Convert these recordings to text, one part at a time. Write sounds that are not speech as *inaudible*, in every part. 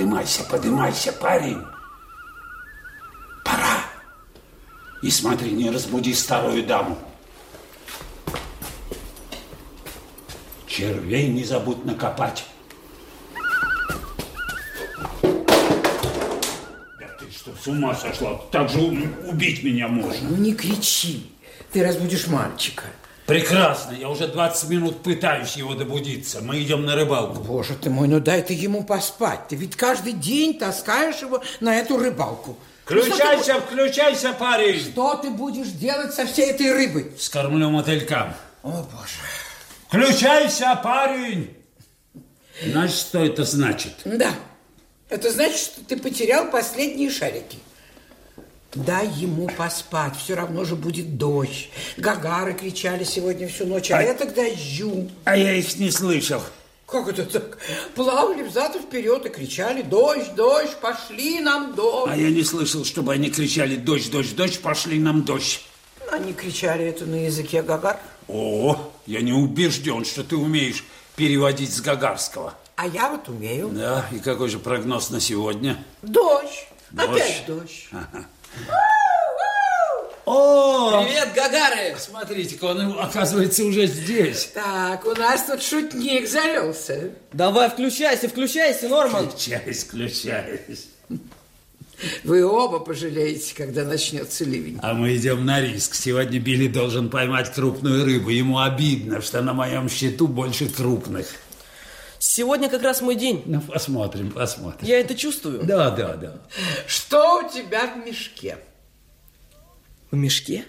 Подымайся, подымайся, парень. Пора. И смотри, не разбуди старую даму. Червей не забудь накопать. Да ты что, с ума сошла? Так же убить меня можно. Ну не кричи. Ты разбудишь мальчика. Прекрасно, я уже 20 минут пытаюсь его добудиться. Мы идем на рыбалку. Боже ты мой, ну дай ты ему поспать. Ты ведь каждый день таскаешь его на эту рыбалку. Включайся, ну, включайся, парень. Что ты будешь делать со всей этой рыбой? Скормлю мотылькам. О, Боже. Включайся, парень. Знаешь, что это значит? Да. Это значит, что ты потерял последние шарики. Дай ему поспать, все равно же будет дождь. Гагары кричали сегодня всю ночь, а, а это к дождю. А я их не слышал. Как это так? Плавали взад и вперед и кричали «Дождь, дождь, пошли нам дождь!» А я не слышал, чтобы они кричали «Дождь, дождь, дождь, пошли нам дождь!» Они кричали это на языке гагар. О, я не убежден, что ты умеешь переводить с гагарского. А я вот умею. Да, и какой же прогноз на сегодня? Дождь. дождь. Опять дождь. Ага. О! Привет, Гагары! Смотрите-ка, он, оказывается, уже здесь. Так, у нас тут шутник залился. Давай, включайся, включайся, Норман. Включайся, включайся. Вы оба пожалеете, когда начнется ливень. А мы идем на риск. Сегодня Билли должен поймать крупную рыбу. Ему обидно, что на моем счету больше крупных. Сегодня как раз мой день. Ну, посмотрим, посмотрим. Я это чувствую. Да, да, да. Что у тебя в мешке? В мешке?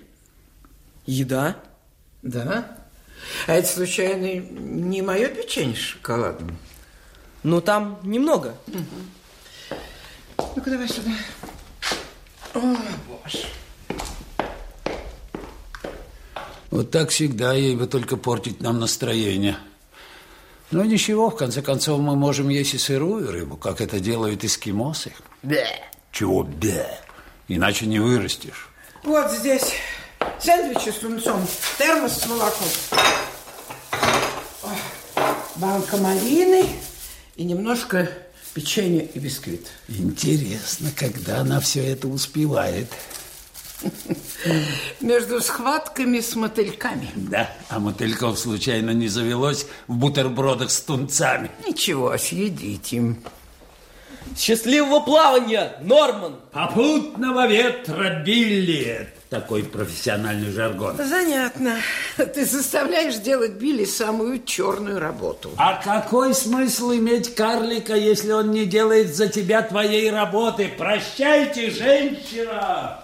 Еда? Да. А это, случайно, не мое печенье с шоколадом? Ну, там немного. Угу. Ну-ка, давай сюда. О, боже. Вот так всегда, ей бы только портить нам настроение. Но ничего, в конце концов, мы можем есть и сырую рыбу, как это делают эскимосы. Бе. Чего бе? Иначе не вырастешь. Вот здесь сэндвичи с тунцом, термос с молоком, банка малины и немножко печенья и бисквит. Интересно, когда она все это успевает. *laughs* Между схватками с мотыльками. Да, а мотыльков случайно не завелось в бутербродах с тунцами. Ничего, съедите. Счастливого плавания, Норман! Попутного ветра, Билли! Такой профессиональный жаргон. Занятно. Ты заставляешь делать Билли самую черную работу. А какой смысл иметь карлика, если он не делает за тебя твоей работы? Прощайте, женщина!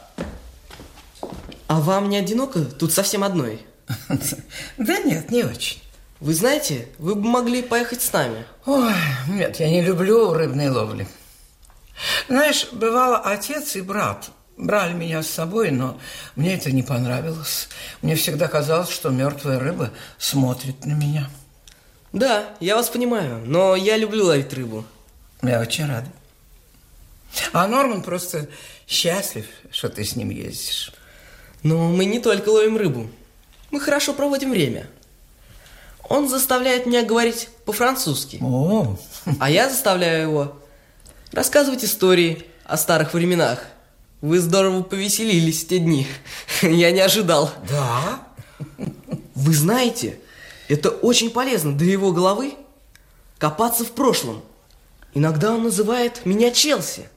А вам не одиноко тут совсем одной? *laughs* Да нет, не очень. Вы знаете, вы бы могли поехать с нами. Ой, нет, я не люблю рыбной ловли. Знаешь, бывало, отец и брат брали меня с собой, но мне это не понравилось. Мне всегда казалось, что мертвая рыба смотрит на меня. Да, я вас понимаю, но я люблю ловить рыбу. Я очень рада. А Норман просто счастлив, что ты с ним ездишь. Но мы не только ловим рыбу. Мы хорошо проводим время. Он заставляет меня говорить по-французски. О. А я заставляю его рассказывать истории о старых временах. Вы здорово повеселились в те дни. *laughs* Я не ожидал. Да? Вы знаете, это очень полезно для его головы копаться в прошлом. Иногда он называет меня Челси.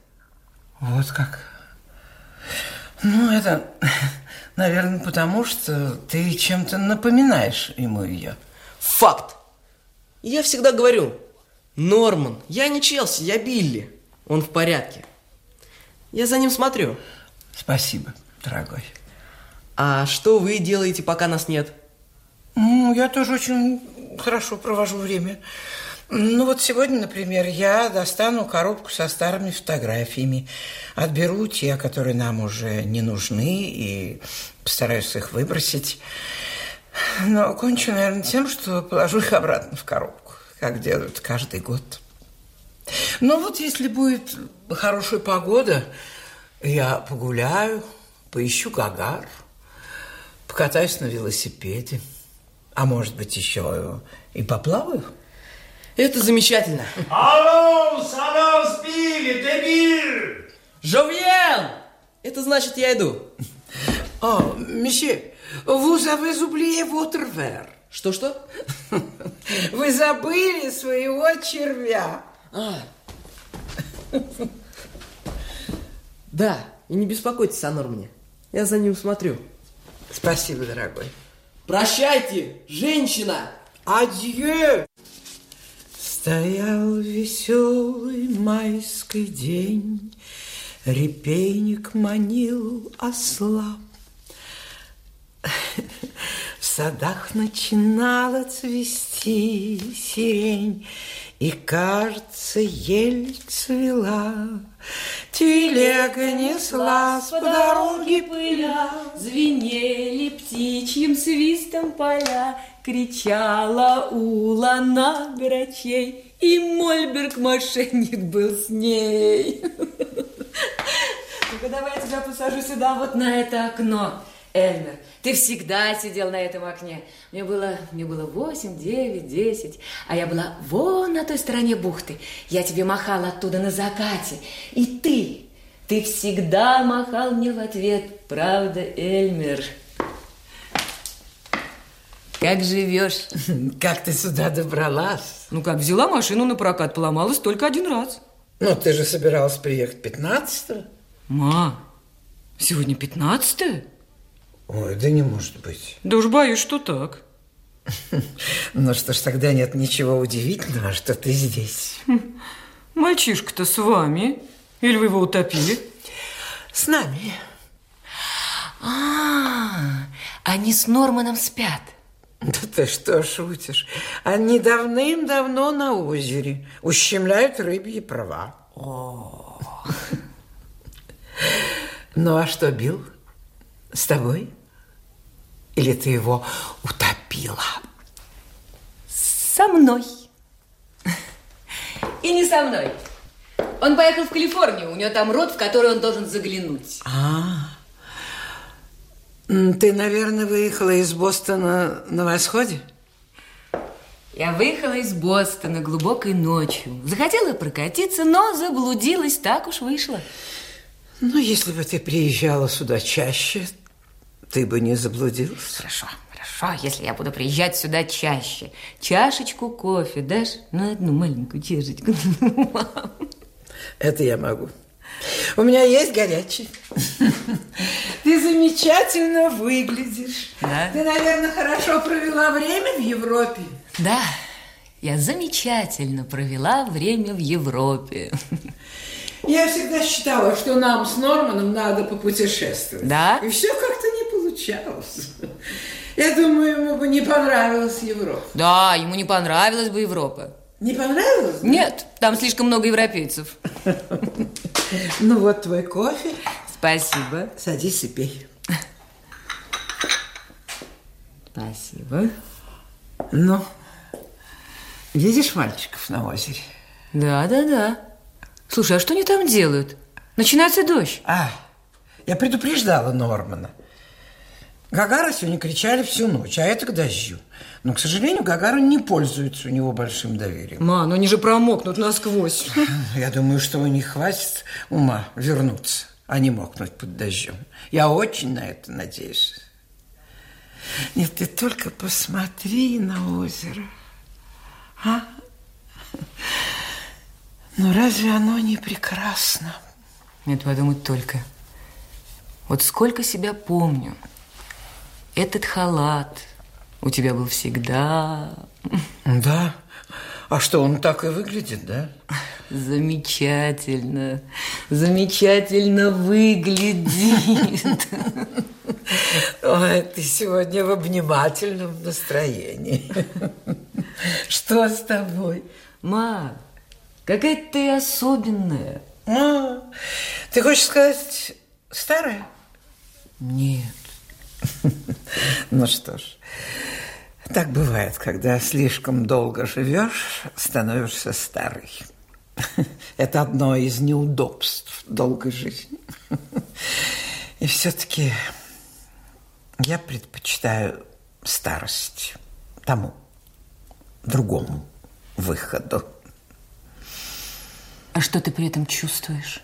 Вот как. Ну, это, наверное, потому что ты чем-то напоминаешь ему ее. Факт. Я всегда говорю, Норман, я не Челси, я Билли. Он в порядке. Я за ним смотрю. Спасибо, дорогой. А что вы делаете, пока нас нет? Ну, я тоже очень хорошо провожу время. Ну вот сегодня, например, я достану коробку со старыми фотографиями, отберу те, которые нам уже не нужны, и постараюсь их выбросить. Но кончу, наверное, тем, что положу их обратно в коробку, как делают каждый год. Но вот если будет хорошая погода, я погуляю, поищу гагар, покатаюсь на велосипеде, а может быть еще и поплаваю. Это замечательно. Алло, салон спили, дебил! Жовьен! Это значит, я иду. О, месье, vous avez oublié votre verre. Что-что? Вы забыли своего червя. А. Да, и не беспокойтесь о Нормане. Я за ним смотрю. Спасибо, дорогой. Прощайте, женщина! Адье! Стоял веселый майский день, Репейник манил осла. В садах начинала цвести сирень, И, кажется, ель цвела. Телега неслась по дороге пыля, Звенели птичьим свистом поля, Кричала Ула на грачей, И Мольберг мошенник был с ней. Ну-ка, давай я тебя посажу сюда, вот на это окно. Эльмер, ты всегда сидел на этом окне. Мне было, мне было 8, 9, 10, а я была вон на той стороне бухты. Я тебе махала оттуда на закате. И ты, ты всегда махал мне в ответ. Правда, Эльмер? Как живешь? *laughs* Как ты сюда добралась? Ну как, взяла машину на прокат, поломалась только один раз. Ну, ты же собиралась приехать 15-го. Ма, сегодня 15 Ой, да не может быть. Да уж боюсь, что так. *laughs* Ну что ж, тогда нет ничего удивительного, что ты здесь. *laughs* Мальчишка-то с вами. Или вы его утопили? С нами. А, они с Норманом спят. Да ты что шутишь? Они давным-давно на озере ущемляют рыбьи права. О. Ну а что, Билл? С тобой? Или ты его утопила? Со мной. И не со мной. Он поехал в Калифорнию, у него там рот, в который он должен заглянуть. А, М, ты, наверное, выехала из Бостона на восходе? Я выехала из Бостона глубокой ночью. Захотела прокатиться, но заблудилась, так уж вышло. Ну, если бы ты приезжала сюда чаще, ты бы не заблудилась. Хорошо, хорошо, если я буду приезжать сюда чаще. Чашечку кофе дашь? Ну, одну маленькую чашечку. *laughs* Это я могу. У меня есть горячий. *laughs* Ты замечательно выглядишь. Да? Ты, наверное, хорошо провела время в Европе. Да, я замечательно провела время в Европе. Я всегда считала, что нам с Норманом надо попутешествовать. Да? И все как-то не получалось. Я думаю, ему бы не понравилась Европа. Да, ему не понравилась бы Европа. Не понравилось? Нет, там слишком много европейцев. *laughs* Ну вот твой кофе. Спасибо. Садись и пей. Спасибо. Ну, видишь мальчиков на озере? Да, да, да. Слушай, а что они там делают? Начинается дождь. А, я предупреждала Нормана. Гагара сегодня кричали всю ночь, а это к дождю. Но, к сожалению, Гагара не пользуется у него большим доверием. Ма, ну они же промокнут насквозь. Я думаю, что у них хватит ума вернуться, а не мокнуть под дождем. Я очень на это надеюсь. Нет, ты только посмотри на озеро. А? Ну, разве оно не прекрасно? Нет, подумать только. Вот сколько себя помню. Этот халат у тебя был всегда Да. А что, он так и выглядит, да? замечательно, замечательно выглядит. Ой, ты сегодня в обнимательном настроении. Что с тобой? Ма, какая ты особенная. А, ты хочешь сказать старая? Нет. *laughs* Ну что ж, так бывает, когда слишком долго живешь, становишься старый. *laughs* Это одно из неудобств долгой жизни. *laughs* И все-таки я предпочитаю старость тому, другому выходу. А что ты при этом чувствуешь?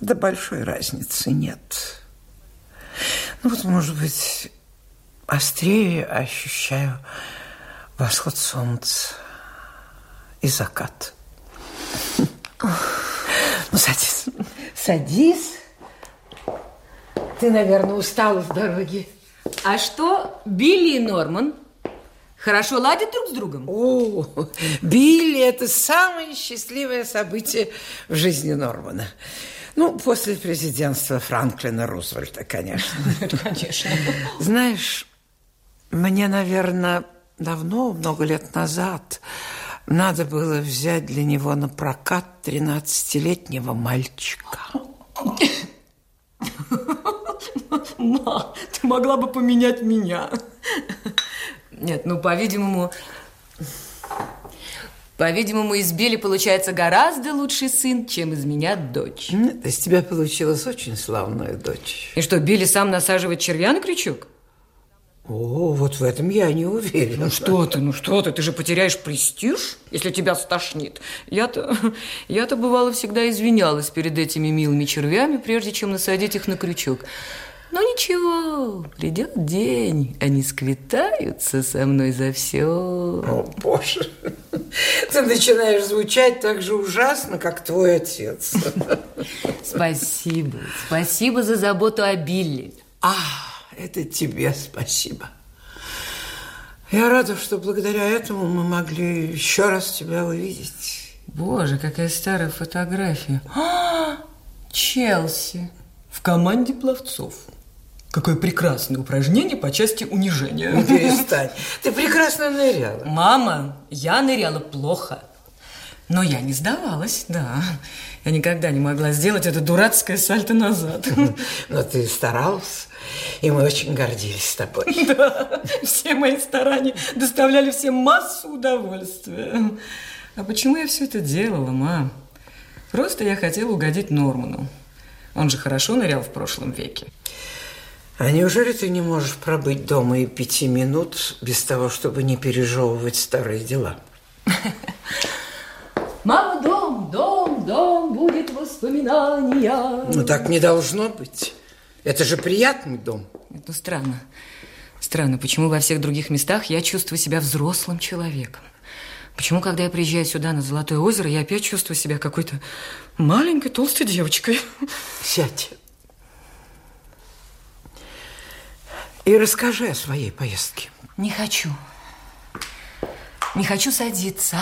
Да большой разницы нет. Ну вот, может быть, острее ощущаю восход солнца и закат. Ну, садись. Садись. Ты, наверное, устала с дороги. А что Билли и Норман? Хорошо ладят друг с другом? О, Билли – это самое счастливое событие в жизни Нормана. Ну, после президентства Франклина Рузвельта, конечно. *laughs* Конечно. Знаешь, мне, наверное, давно, много лет назад, надо было взять для него на прокат 13-летнего мальчика. Ма, ты могла бы поменять меня. Нет, ну, по-видимому... По-видимому, из Билли получается гораздо лучший сын, чем из меня дочь. Нет, из тебя получилась очень славная дочь. И что, Билли сам насаживает червя на крючок? О, вот в этом я не уверен. Ну что ты, ну что ты, ты же потеряешь престиж, если тебя стошнит. Я-то, я-то бывало всегда извинялась перед этими милыми червями, прежде чем насадить их на крючок. Но ничего, придет день, они сквитаются со мной за все. О, Боже, ты начинаешь звучать так же ужасно, как твой отец. Спасибо, спасибо за заботу о Билли. А, это тебе спасибо. Я рада, что благодаря этому мы могли еще раз тебя увидеть. Боже, какая старая фотография. А, Челси в команде пловцов. Какое прекрасное упражнение по части унижения. Ну, перестань. Ты прекрасно ныряла. Мама, я ныряла плохо. Но я не сдавалась, да. Я никогда не могла сделать это дурацкое сальто назад. Но ты старалась, и мы очень гордились тобой. *laughs* Да, все мои старания доставляли всем массу удовольствия. А почему я все это делала, мам? Просто я хотела угодить Норману. Он же хорошо нырял в прошлом веке. А неужели ты не можешь пробыть дома и пяти минут без того, чтобы не пережевывать старые дела? *laughs* Мама, дом, дом, дом, будет воспоминания. Ну, так не должно быть. Это же приятный дом. Это странно. Странно, почему во всех других местах я чувствую себя взрослым человеком? Почему, когда я приезжаю сюда, на Золотое озеро, я опять чувствую себя какой-то маленькой толстой девочкой? Сядь. И расскажи о своей поездке. Не хочу. Не хочу садиться.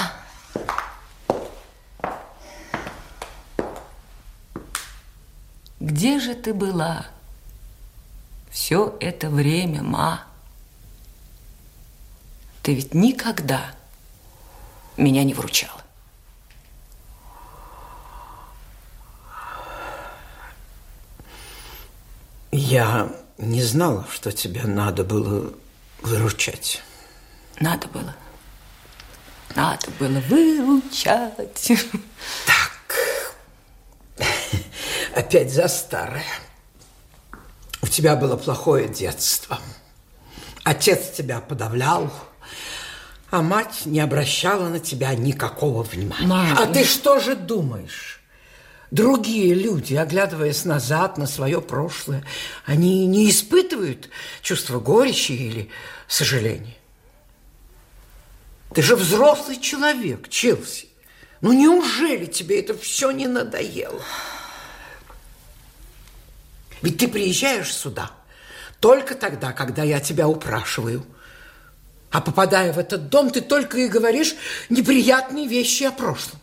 Где же ты была все это время, ма? Ты ведь никогда меня не вручала. Я не знала, что тебе надо было выручать. Надо было. Надо было выручать. Так, опять за старое. У тебя было плохое детство. Отец тебя подавлял, а мать не обращала на тебя никакого внимания. Мама. А ты что же думаешь? Другие люди, оглядываясь назад на свое прошлое, они не испытывают чувства горечи или сожаления. Ты же взрослый человек, Челси. Ну неужели тебе это все не надоело? Ведь ты приезжаешь сюда только тогда, когда я тебя упрашиваю. А попадая в этот дом, ты только и говоришь неприятные вещи о прошлом.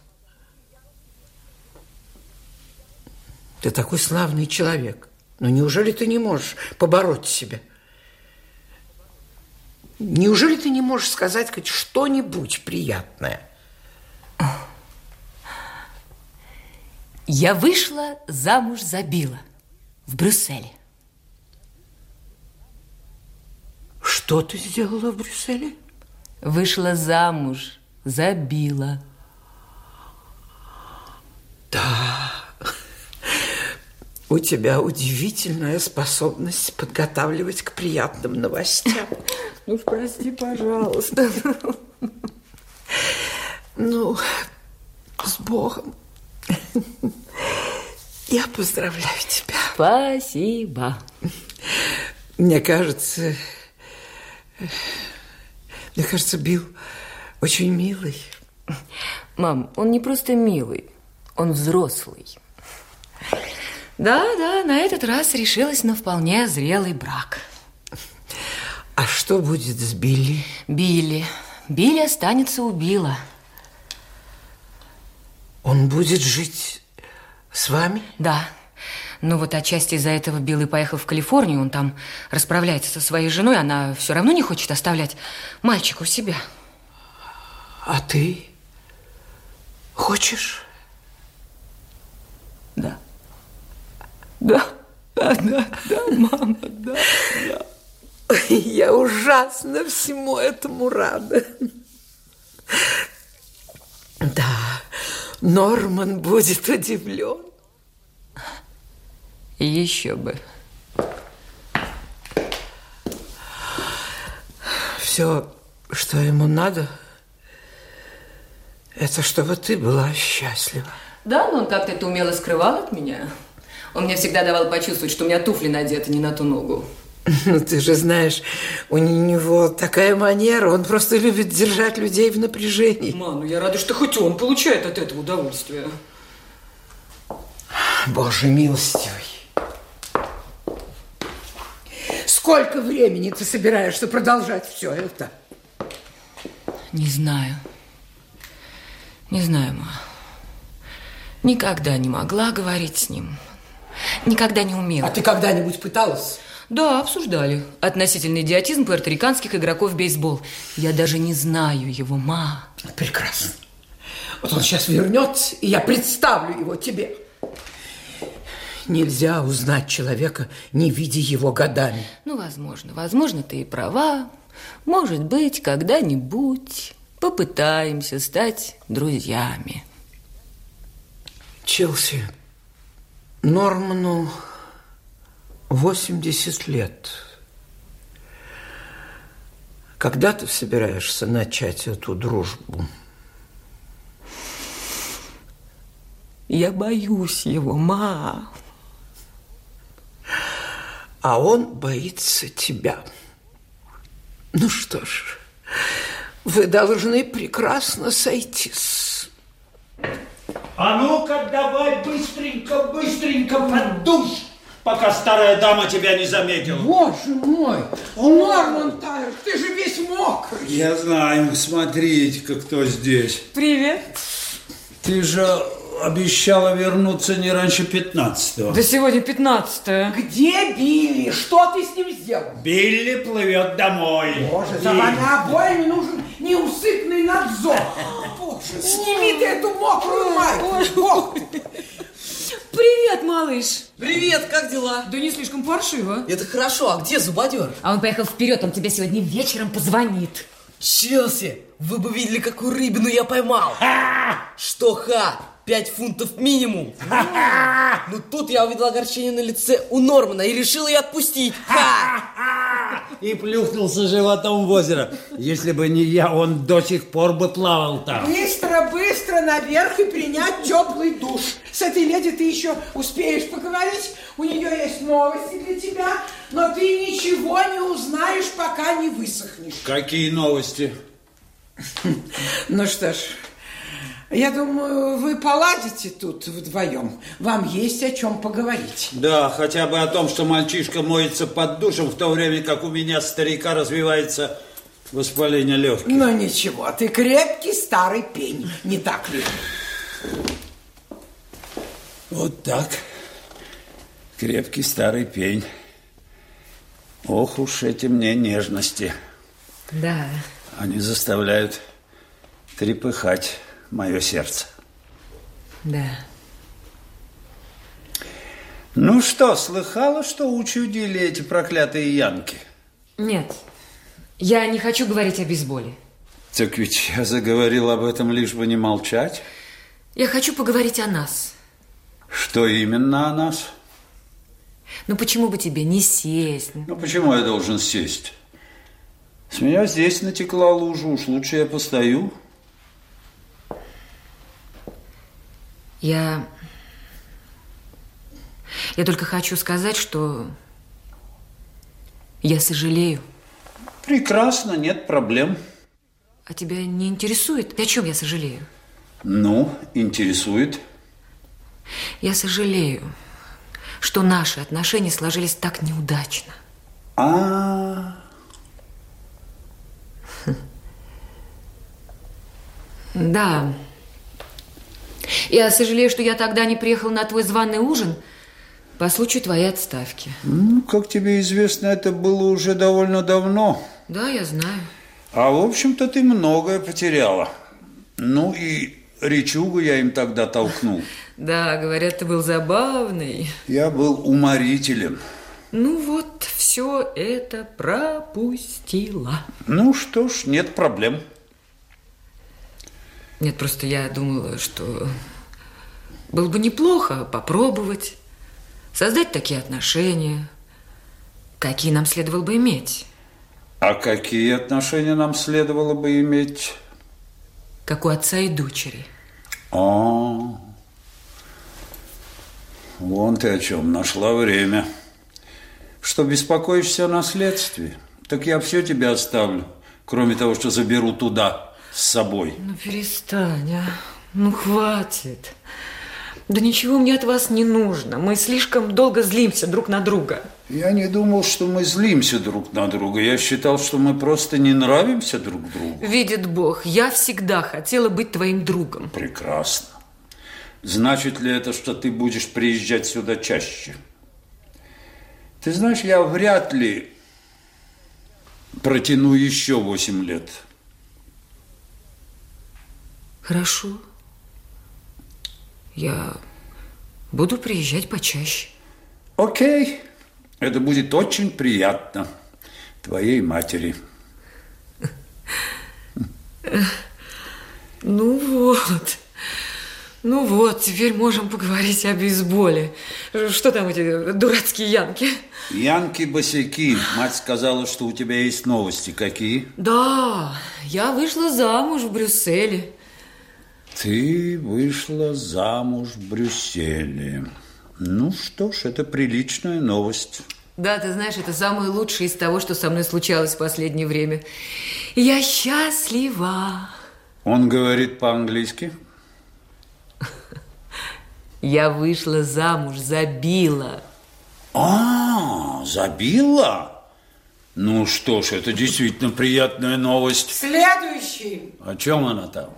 Ты такой славный человек. Но неужели ты не можешь побороть себя? Неужели ты не можешь сказать хоть что-нибудь приятное? Я вышла замуж за Билла в Брюсселе. Что ты сделала в Брюсселе? Вышла замуж за Билла. Да. У тебя удивительная способность подготавливать к приятным новостям. Ну, прости, пожалуйста. Ну, с Богом. Я поздравляю тебя. Спасибо. Мне кажется, мне кажется, Билл очень милый. Мам, он не просто милый, он взрослый. Да, да, на этот раз решилась на вполне зрелый брак. А что будет с Билли? Билли. Билли останется у Билла. Он будет жить с вами? Да. Ну вот отчасти из-за этого Билл и поехал в Калифорнию. Он там расправляется со своей женой. Она все равно не хочет оставлять мальчика у себя. А ты хочешь? Да. Да, да, да, да, мама, да, да. Я ужасно всему этому рада. Да, Норман будет удивлен. Еще бы. Все, что ему надо, это чтобы ты была счастлива. Да, но он как-то это умело скрывал от меня. Он мне всегда давал почувствовать, что у меня туфли надеты не на ту ногу. *laughs* Ну, ты же знаешь, у него такая манера, он просто любит держать людей в напряжении. Ма, ну я рада, что хоть он получает от этого удовольствие. Боже милостивый. Сколько времени ты собираешься продолжать все это? Не знаю. Не знаю, ма. Никогда не могла говорить с ним. Никогда не умела. А ты когда-нибудь пыталась? Да, обсуждали. Относительный идиотизм пуэрториканских игроков в бейсбол. Я даже не знаю его, ма. Прекрасно. Вот он сейчас вернется, и я представлю его тебе. Нельзя узнать человека, не видя его годами. Ну, возможно. Возможно, ты и права. Может быть, когда-нибудь попытаемся стать друзьями. Челси, Норману 80 лет. Когда ты собираешься начать эту дружбу? Я боюсь его, ма. А он боится тебя. Ну что ж, вы должны прекрасно сойтись. А ну-ка давай быстренько, быстренько под душ, пока старая дама тебя не заметила. Боже мой, Норман Тайр, ты же весь мокрый. Я знаю, смотрите-ка, кто здесь. Привет. Ты же обещала вернуться не раньше 15-го. Да сегодня 15 Где Билли? Что ты с ним сделал? Билли плывет домой. Боже, за вами обоими нужен неусыпный надзор. *laughs* Боже, сними ты эту мокрую майку. Бог ты. Привет, малыш. Привет, как дела? Да не слишком паршиво. Это хорошо, а где зубодер? А он поехал вперед, он тебе сегодня вечером позвонит. Челси, вы бы видели, какую рыбину я поймал. Что, ха? Пять фунтов минимум. *laughs* Ну тут я увидел огорчение на лице у Нормана и решил ее отпустить. Ха! И плюхнулся животом в озеро. Если бы не я, он до сих пор бы плавал там. Быстро, быстро наверх и принять теплый душ. С этой леди ты еще успеешь поговорить. У нее есть новости для тебя, но ты ничего не узнаешь, пока не высохнешь. Какие новости? Ну что ж, я думаю, вы поладите тут вдвоем. Вам есть о чем поговорить. Да, хотя бы о том, что мальчишка моется под душем, в то время как у меня старика развивается воспаление легких. Ну ничего, ты крепкий старый пень, не так ли? Вот так. Крепкий старый пень. Ох уж эти мне нежности. Да. Они заставляют трепыхать мое сердце. Да. Ну что, слыхала, что учудили эти проклятые янки? Нет, я не хочу говорить о бейсболе. Так ведь я заговорил об этом, лишь бы не молчать. Я хочу поговорить о нас. Что именно о нас? Ну почему бы тебе не сесть? Ну почему я должен сесть? С меня здесь натекла лужа, уж лучше я постою. Я... Я только хочу сказать, что я сожалею. Прекрасно, нет проблем. А тебя не интересует, о чем я сожалею? Ну, интересует. Я сожалею, что наши отношения сложились так неудачно. А, Да. Я сожалею, что я тогда не приехала на твой званый ужин по случаю твоей отставки. ну, как тебе известно, это было уже довольно давно. Да, я знаю. А в общем-то ты многое потеряла. Ну и речугу я им тогда толкнул. *laughs* Да, говорят, ты был забавный. Я был уморителем. Ну вот, все это пропустила. Ну что ж, нет проблем. Нет, просто я думала, что было бы неплохо попробовать создать такие отношения, какие нам следовало бы иметь. А какие отношения нам следовало бы иметь? Как у отца и дочери. А, вон ты о чем нашла время. Что беспокоишься о наследстве? Так я все тебе оставлю, кроме того, что заберу туда с собой. Ну, перестань, а. Ну, хватит. Да ничего мне от вас не нужно. Мы слишком долго злимся друг на друга. Я не думал, что мы злимся друг на друга. Я считал, что мы просто не нравимся друг другу. Видит Бог, я всегда хотела быть твоим другом. Прекрасно. Значит ли это, что ты будешь приезжать сюда чаще? Ты знаешь, я вряд ли протяну еще восемь лет. Хорошо. Я буду приезжать почаще. Окей. Это будет очень приятно твоей матери. *laughs* Ну вот. Ну вот, теперь можем поговорить о бейсболе. Что там эти дурацкие янки? Янки-босяки. Мать сказала, что у тебя есть новости. Какие? Да, я вышла замуж в Брюсселе. Ты вышла замуж в Брюсселе. Ну что ж, это приличная новость. Да, ты знаешь, это самое лучшее из того, что со мной случалось в последнее время. Я счастлива. Он говорит по-английски? *laughs* Я вышла замуж за Билла. А, забила? Ну что ж, это действительно приятная новость. Следующий. О чем она там?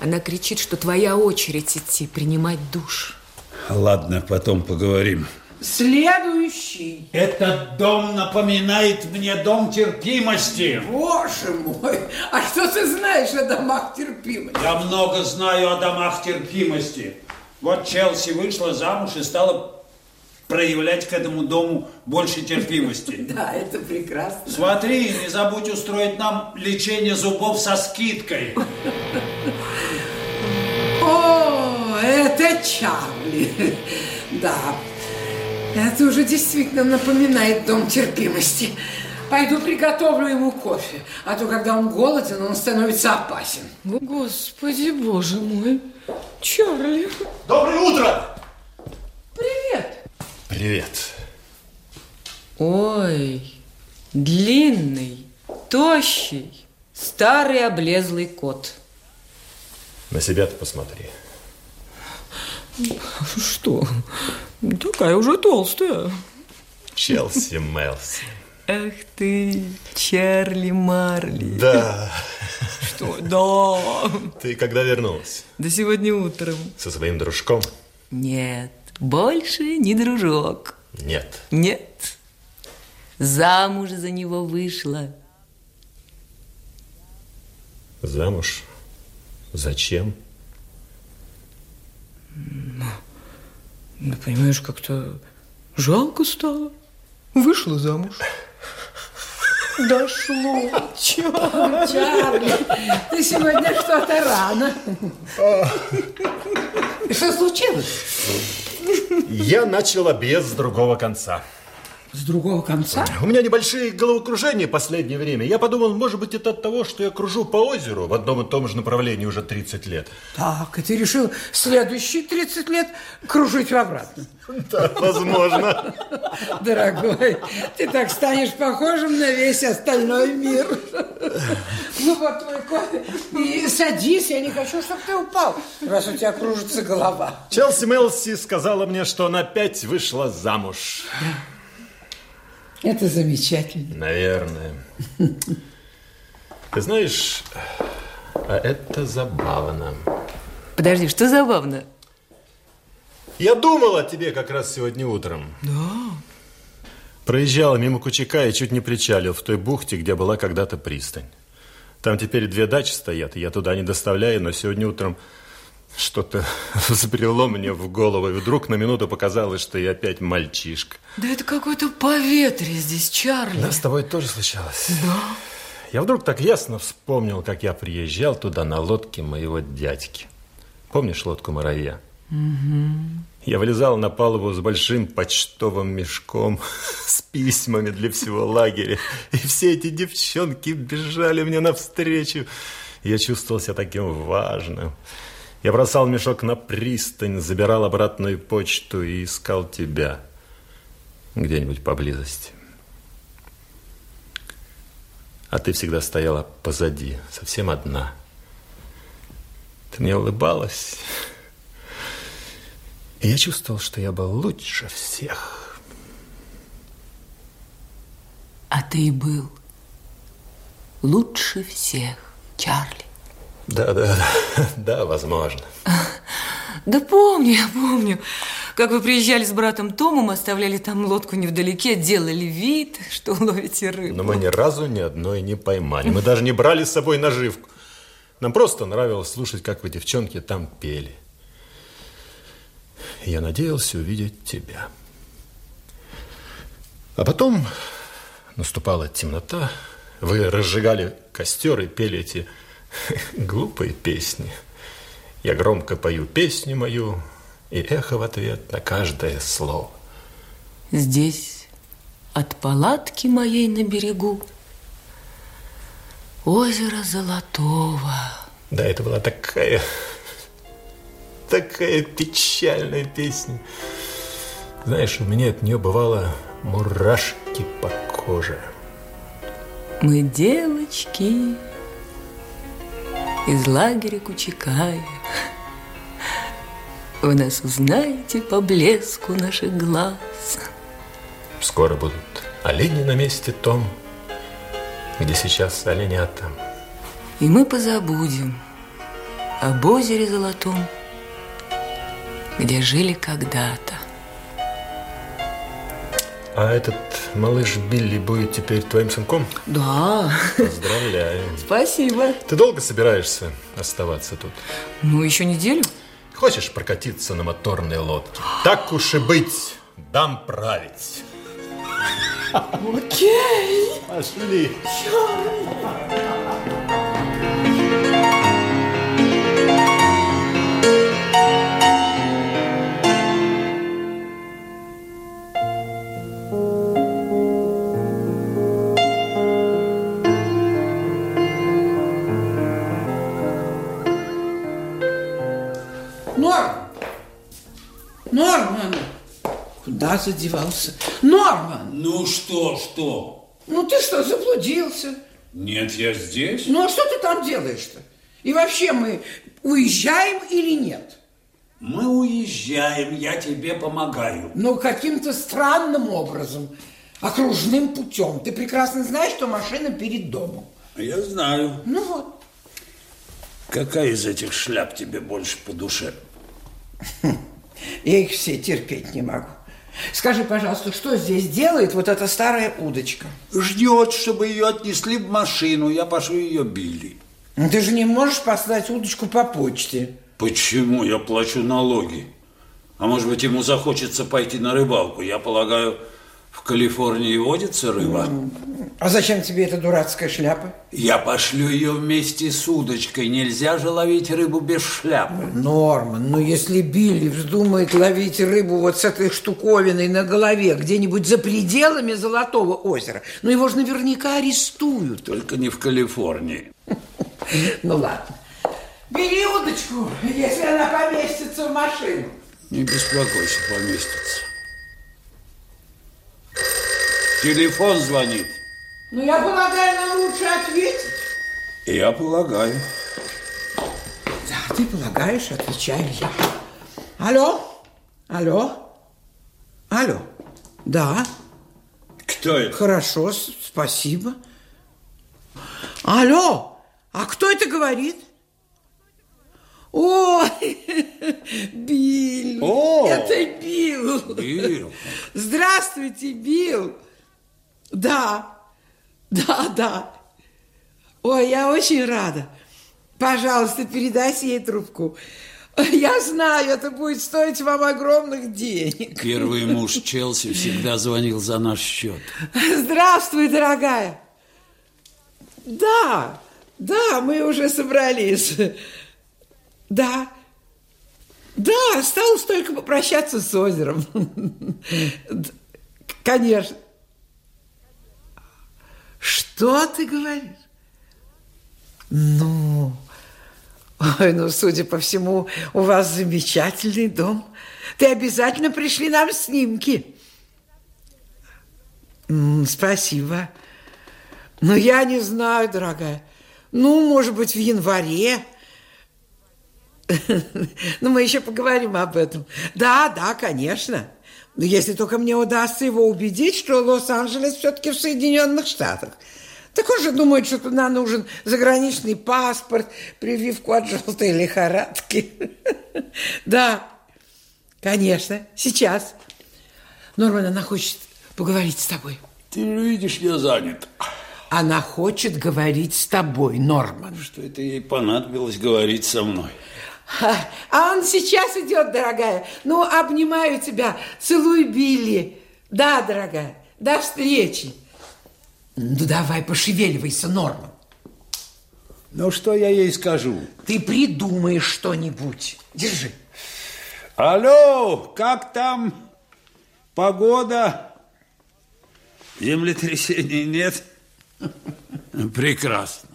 Она кричит, что твоя очередь идти принимать душ. Ладно, потом поговорим. Следующий. Этот дом напоминает мне дом терпимости. Боже мой, а что ты знаешь о домах терпимости? Я много знаю о домах терпимости. Вот Челси вышла замуж и стала проявлять к этому дому больше терпимости. *laughs* Да, это прекрасно. Смотри, не забудь устроить нам лечение зубов со скидкой. *laughs* О, это Чарли. *laughs* Да, это уже действительно напоминает дом терпимости. Пойду приготовлю ему кофе, а то, когда он голоден, он становится опасен. Господи, боже мой. Чарли. Доброе утро! Привет. Ой, длинный, тощий, старый облезлый кот. На себя-то посмотри. Что? Такая уже толстая. Челси Мелси. Ах ты, Чарли Марли. Да. Что? Да. Ты когда вернулась? Да сегодня утром. Со своим дружком? Нет, больше не дружок. Нет. Нет. Замуж за него вышла. Замуж? Зачем? Ну, понимаешь, как-то жалко стало. Вышла замуж. Дошло. Чарли, ты сегодня что-то рано. Что случилось? Я начал обед с другого конца. С другого конца? У меня небольшие головокружения в последнее время. Я подумал, может быть, это от того, что я кружу по озеру в одном и том же направлении уже 30 лет. Так, и ты решил следующие 30 лет кружить в обратно. Да, возможно. Дорогой, ты так станешь похожим на весь остальной мир. Ну вот твой кофе. И садись, я не хочу, чтобы ты упал, раз у тебя кружится голова. Челси Мелси сказала мне, что она опять вышла замуж. Это замечательно. Наверное. Ты знаешь, а это забавно. Подожди, что забавно? Я думал о тебе как раз сегодня утром. Да? Проезжал мимо Кучака и чуть не причалил в той бухте, где была когда-то пристань. Там теперь две дачи стоят, и я туда не доставляю, но сегодня утром что-то *laughs* взбрело мне в голову, и вдруг на минуту показалось, что я опять мальчишка. Да это какое-то поветрие здесь, Чарли. Да, с тобой тоже случалось. Да. Я вдруг так ясно вспомнил, как я приезжал туда на лодке моего дядьки. Помнишь лодку «Муравья»? Угу. Я вылезал на палубу с большим почтовым мешком, *laughs* с письмами для всего лагеря. И все эти девчонки бежали мне навстречу. Я чувствовал себя таким важным. Я бросал мешок на пристань, забирал обратную почту и искал тебя где-нибудь поблизости. А ты всегда стояла позади, совсем одна. Ты мне улыбалась. И я чувствовал, что я был лучше всех. А ты и был лучше всех, Чарли. Да, да, да, *laughs* да, возможно. Да помню, я помню. Как вы приезжали с братом Томом, оставляли там лодку невдалеке, делали вид, что ловите рыбу. Но мы ни разу ни одной не поймали. Мы даже не брали с собой наживку. Нам просто нравилось слушать, как вы, девчонки, там пели. Я надеялся увидеть тебя. А потом наступала темнота. Вы разжигали костер и пели эти *laughs* глупые песни. Я громко пою песню мою, и эхо в ответ на каждое слово. Здесь, от палатки моей на берегу, озеро Золотого. Да, это была такая, *laughs* такая печальная песня. Знаешь, у меня от нее бывало мурашки по коже. Мы девочки из лагеря Кучакая. Вы нас узнаете по блеску наших глаз. Скоро будут олени на месте том, где сейчас оленята. И мы позабудем об озере Золотом, где жили когда-то. А этот малыш Билли будет теперь твоим сынком? Да. Поздравляю. *laughs* Спасибо. Ты долго собираешься оставаться тут? Ну, еще неделю. Хочешь прокатиться на моторной лодке? Так уж и быть, дам править. Окей. Пошли. Норман! Куда задевался? Норман! Ну что, что? Ну ты что, заблудился? Нет, я здесь. Ну а что ты там делаешь-то? И вообще мы уезжаем или нет? Мы уезжаем, я тебе помогаю. Ну, каким-то странным образом, окружным путем. Ты прекрасно знаешь, что машина перед домом. Я знаю. Ну вот. Какая из этих шляп тебе больше по душе? *laughs* Я их все терпеть не могу. Скажи, пожалуйста, что здесь делает вот эта старая удочка? Ждет, чтобы ее отнесли в машину. Я пошлю ее Билли. Ну, Ты же не можешь послать удочку по почте. Почему я плачу налоги? А может быть, ему захочется пойти на рыбалку? Я полагаю, В Калифорнии водится рыба? А зачем тебе эта дурацкая шляпа? Я пошлю ее вместе с удочкой. Нельзя же ловить рыбу без шляпы. Норман, ну если Билли вздумает ловить рыбу вот с этой штуковиной на голове где-нибудь за пределами Золотого озера, ну его же наверняка арестуют. Только не в Калифорнии. Ну ладно. Бери удочку, если она поместится в машину. Не беспокойся, поместится. Телефон звонит. Ну, я полагаю, нам лучше ответить. Я полагаю. Да, ты полагаешь, отвечаю я. Алло? Алло? Алло? Да, Кто это? хорошо, спасибо. Алло? А кто это говорит? О, *laughs* Билл. О! Это Билл. Билл. Здравствуйте, Билл. Да, да, да. Ой, я очень рада. Пожалуйста, передайте ей трубку. Я знаю, это будет стоить вам огромных денег. Первый муж Челси всегда звонил за наш счет. Здравствуй, дорогая. Да, да, мы уже собрались. Да, да, осталось только попрощаться с озером. Конечно. Что ты говоришь? Ну, ой, ну, судя по всему, у вас замечательный дом. Ты обязательно пришли нам снимки. Спасибо. Но я не знаю, дорогая. Ну, может быть, в январе. *laughs* Ну, мы еще поговорим об этом. Да, да, конечно. Но если только мне удастся его убедить, что Лос-Анджелес все-таки в Соединенных Штатах. Так он же думает, что туда нужен заграничный паспорт, прививку от желтой лихорадки. *laughs* Да, конечно, сейчас. Норман, она хочет поговорить с тобой. Ты видишь, я занят. Она хочет говорить с тобой, Норман. Что это ей понадобилось говорить со мной? А он сейчас идет, дорогая. Ну, обнимаю тебя, целую Билли. Да, дорогая, до встречи. Ну, давай, пошевеливайся, Норман. Ну, что я ей скажу? Ты придумаешь что-нибудь. Держи. Алло, как там погода? Землетрясений нет? Прекрасно.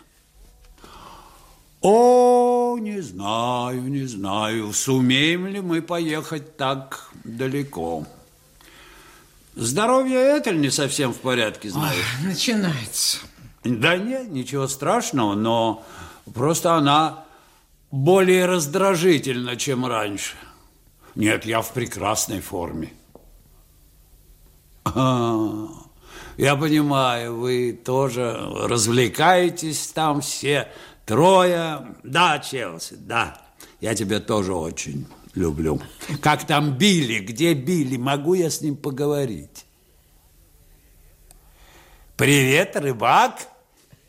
О, не знаю, не знаю, сумеем ли мы поехать так далеко. Здоровье Этель не совсем в порядке, знаешь. Начинается. Да нет, ничего страшного, но просто она более раздражительна, чем раньше. Нет, я в прекрасной форме. А, я понимаю, вы тоже развлекаетесь там все трое. Да, Челси, да. Я тебя тоже очень люблю. Как там Билли? Где Билли? Могу я с ним поговорить? Привет, рыбак.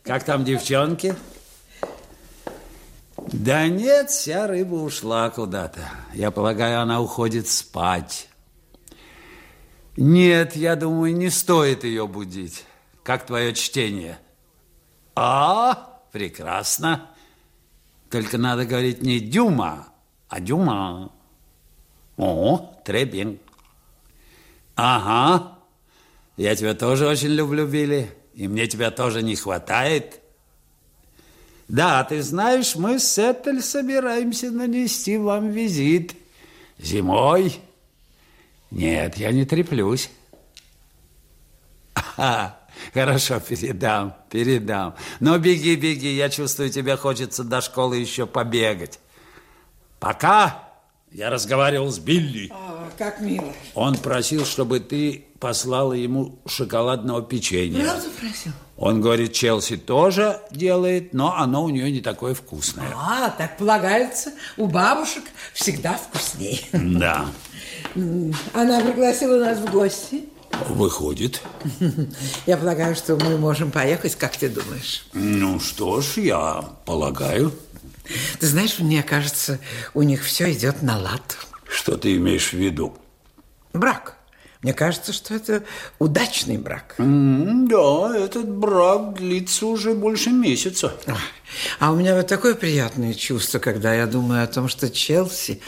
Как там девчонки? Да нет, вся рыба ушла куда-то. Я полагаю, она уходит спать. Нет, я думаю, не стоит ее будить. Как твое чтение? А, прекрасно. Только надо говорить не Дюма, а Дюма. О, требен. Ага. Я тебя тоже очень люблю, Билли. И мне тебя тоже не хватает. Да, ты знаешь, мы с Этель собираемся нанести вам визит. Зимой. Нет, я не треплюсь. Ага, хорошо, передам, передам. Но беги, беги, я чувствую, тебе хочется до школы еще побегать. Пока я разговаривал с Билли. А, как мило. Он просил, чтобы ты послала ему шоколадного печенья. Правда просил? Он говорит, Челси тоже делает, но оно у нее не такое вкусное. А, так полагается, у бабушек всегда вкуснее. Да, Она пригласила нас в гости. Выходит. *laughs* Я полагаю, что мы можем поехать, как ты думаешь? Ну что ж, я полагаю. Ты знаешь, мне кажется, у них все идет на лад. Что ты имеешь в виду? Брак. Мне кажется, что это удачный брак. М, Да, этот брак длится уже больше месяца. А у меня вот такое приятное чувство, когда я думаю о том, что Челси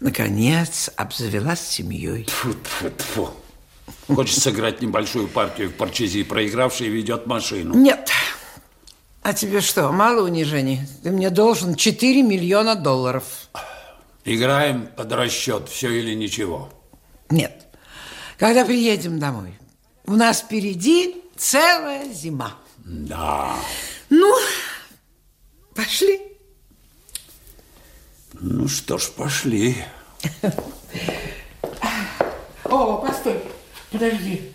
наконец обзавелась семьей. Тьфу-тьфу-тьфу. Хочет сыграть небольшую партию в парчези, проигравший ведет машину. Нет. А тебе что, мало унижений? Ты мне должен 4 миллиона долларов. Играем под расчет, все или ничего. Нет. Когда приедем домой, у нас впереди целая зима. Да. Ну, пошли. Ну что ж, пошли. О, постой, подожди.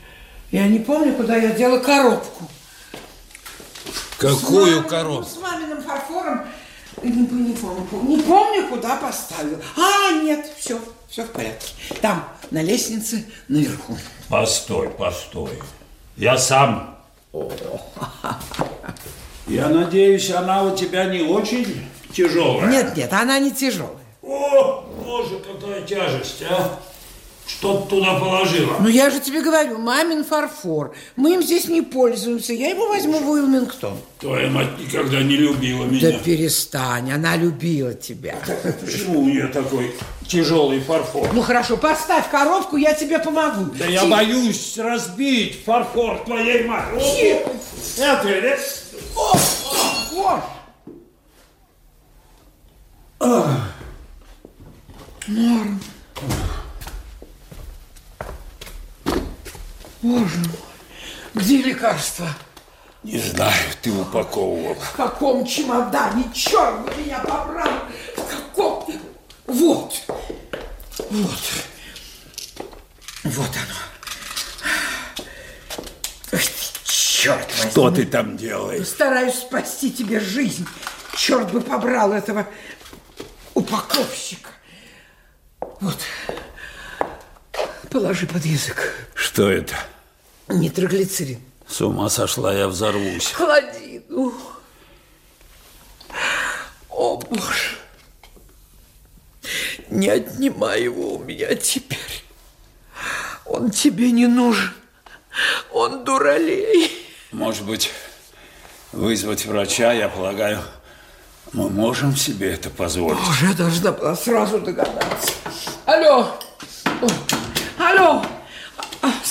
Я не помню, куда я дела коробку. Какую С маминым- коробку? С маминым фарфором. Не, помню, не помню, не помню, куда поставил. А, нет, все, все в порядке. Там, на лестнице, наверху. Постой, постой. Я сам. Я надеюсь, она у тебя не очень тяжелая. Нет, нет, она не тяжелая. О, боже, какая тяжесть, а? Что ты туда положила? Ну, я же тебе говорю, мамин фарфор. Мы им здесь не пользуемся. Я его возьму в Уилмингтон. Твоя мать никогда не любила Да меня. перестань, она любила тебя. Почему у нее такой тяжелый фарфор? Ну, хорошо, поставь коробку, я тебе помогу. Да я Тихо. боюсь разбить фарфор твоей матери. Тихо. Это? Вот. Норм. Боже мой, где лекарства? Не знаю, ты упаковывал. В каком чемодане? Черт бы меня побрал! В каком? Вот. Вот. Вот оно. Черт возьми. Что ты там делаешь? Стараюсь спасти тебе жизнь. Черт бы побрал этого упаковщика. Вот. Положи под язык. Что это? Нитроглицерин. С ума сошла, я взорвусь. Холоди. ну. О, Боже. Не отнимай его у меня теперь. Он тебе не нужен. Он дуралей. Может быть, вызвать врача, я полагаю, мы можем себе это позволить. Боже, я должна была сразу догадаться. Алло. Алло.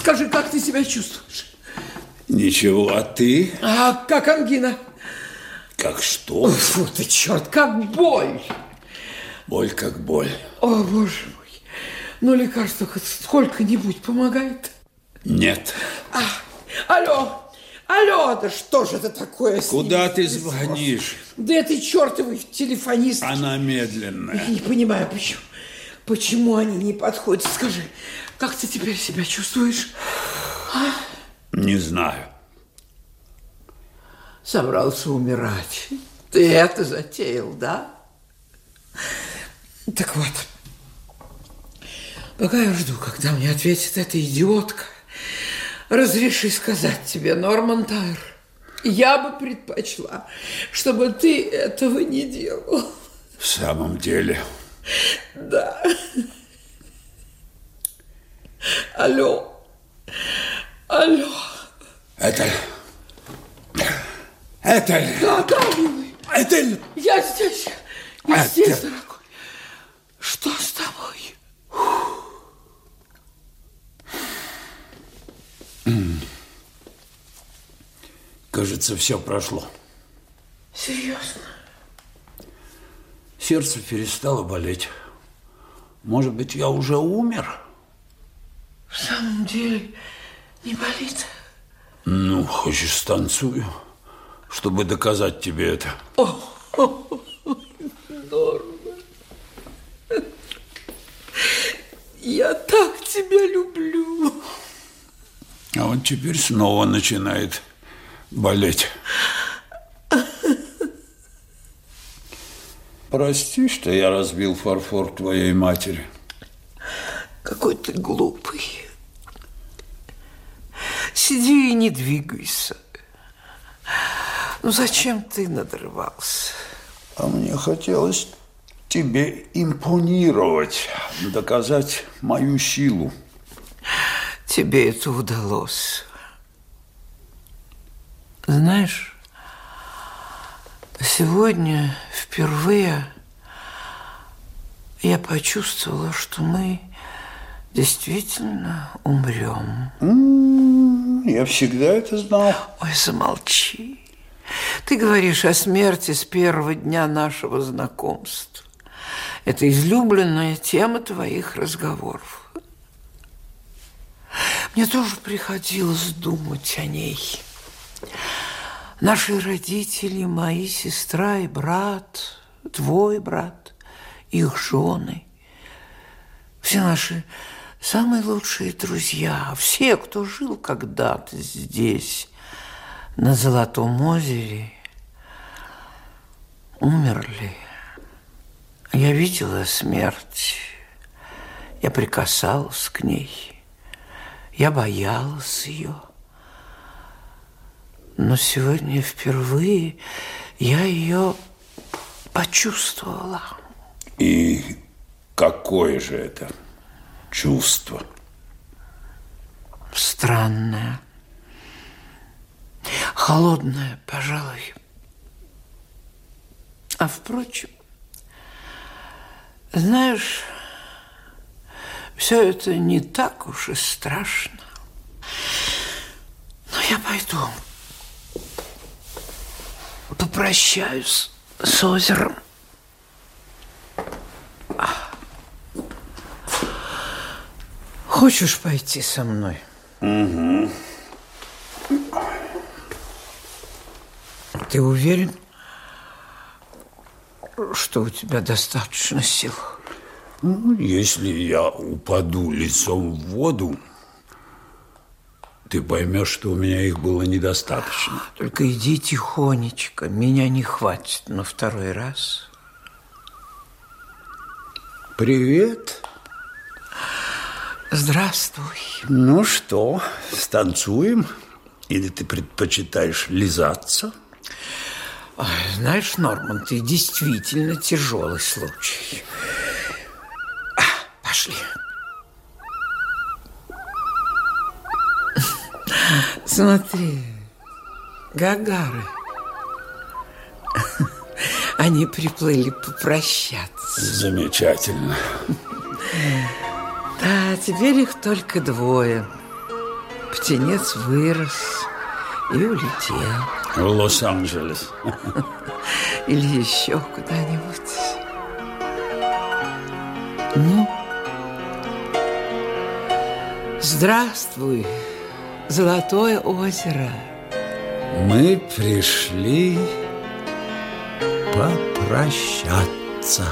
Скажи, как ты себя чувствуешь? Ничего, а ты? А как ангина? Как что? Фу ты, черт, как боль. Боль как боль. О, боже мой. Ну, лекарство хоть сколько-нибудь помогает? Нет. А, алло, алло, да что же это такое? Куда ты звонишь? Да это чертовы телефонистки. Она медленная. Я не понимаю, почему, почему они не подходят. Скажи, как ты теперь себя чувствуешь? Не знаю. Собрался умирать. Ты это затеял, да? Так вот, пока я жду, когда мне ответит эта идиотка, разреши сказать тебе, Норман Тайр, я бы предпочла, чтобы ты этого не делал. В самом деле. Да. Алло. Алло. Это... Это... Да, да, милый. Это... Я здесь. Я А, здесь, дорогой. Что с тобой? Кажется, все прошло. Серьезно? Сердце перестало болеть. Может быть, я уже умер? В самом деле не болит? Ну, хочешь, станцую, чтобы доказать тебе это. Я так тебя люблю. А он теперь снова начинает болеть. Прости, что я разбил фарфор твоей матери. Какой ты глупый. Сиди и не двигайся. Ну зачем ты надрывался? А мне хотелось тебе импонировать, доказать мою силу. тебе это удалось. Знаешь, сегодня впервые я почувствовала, что мы действительно умрем. Я всегда это знал. Ой, замолчи. Ты говоришь о смерти с первого дня нашего знакомства. Это излюбленная тема твоих разговоров. Мне тоже приходилось думать о ней. Наши родители, мои сестра и брат, твой брат, их жены, все наши самые лучшие друзья, все, кто жил когда-то здесь, на Золотом озере, умерли. Я видела смерть, я прикасалась к ней, я боялась ее. Но сегодня впервые я ее почувствовала. И какое же это чувство? Странное. Холодное, пожалуй. А впрочем, знаешь, все это не так уж и страшно. Но я пойду попрощаюсь с озером. Хочешь пойти со мной? Угу. Ты уверен, что у тебя достаточно сил? Ну, если я упаду лицом в воду, ты поймешь, что у меня их было недостаточно. Только иди тихонечко, меня не хватит на второй раз. Привет. Здравствуй. Ну что, станцуем? Или ты предпочитаешь лизаться? Знаешь, Норман, ты действительно тяжелый случай. А, пошли. Смотри, гагары. Они приплыли попрощаться. Замечательно. Да, теперь их только двое. Птенец вырос и улетел. В Лос-Анджелес. *laughs* Или еще куда-нибудь. Ну, здравствуй, Золотое озеро. Мы пришли попрощаться.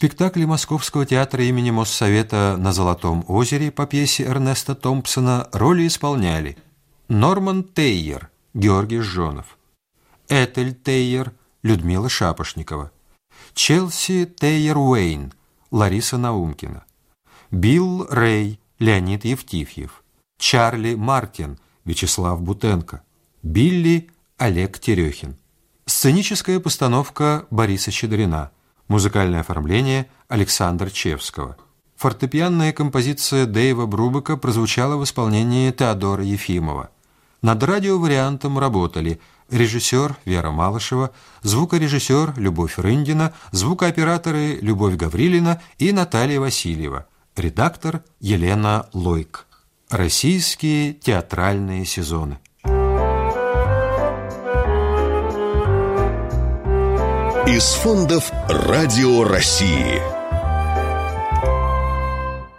Спектакле Московского театра имени Моссовета на Золотом озере по пьесе Эрнеста Томпсона роли исполняли Норман Тейер, Георгий Жонов, Этель Тейер, Людмила Шапошникова, Челси Тейер Уэйн, Лариса Наумкина, Билл Рей, Леонид Евтифьев, Чарли Мартин, Вячеслав Бутенко, Билли Олег Терехин. Сценическая постановка Бориса Щедрина – Музыкальное оформление Александра Чевского. фортепианная композиция Дэйва Брубека прозвучала в исполнении Теодора Ефимова. Над радиовариантом работали режиссер Вера Малышева, звукорежиссер Любовь Рындина, звукооператоры Любовь Гаврилина и Наталья Васильева, редактор Елена Лойк. Российские театральные сезоны. Из фондов «Радио России»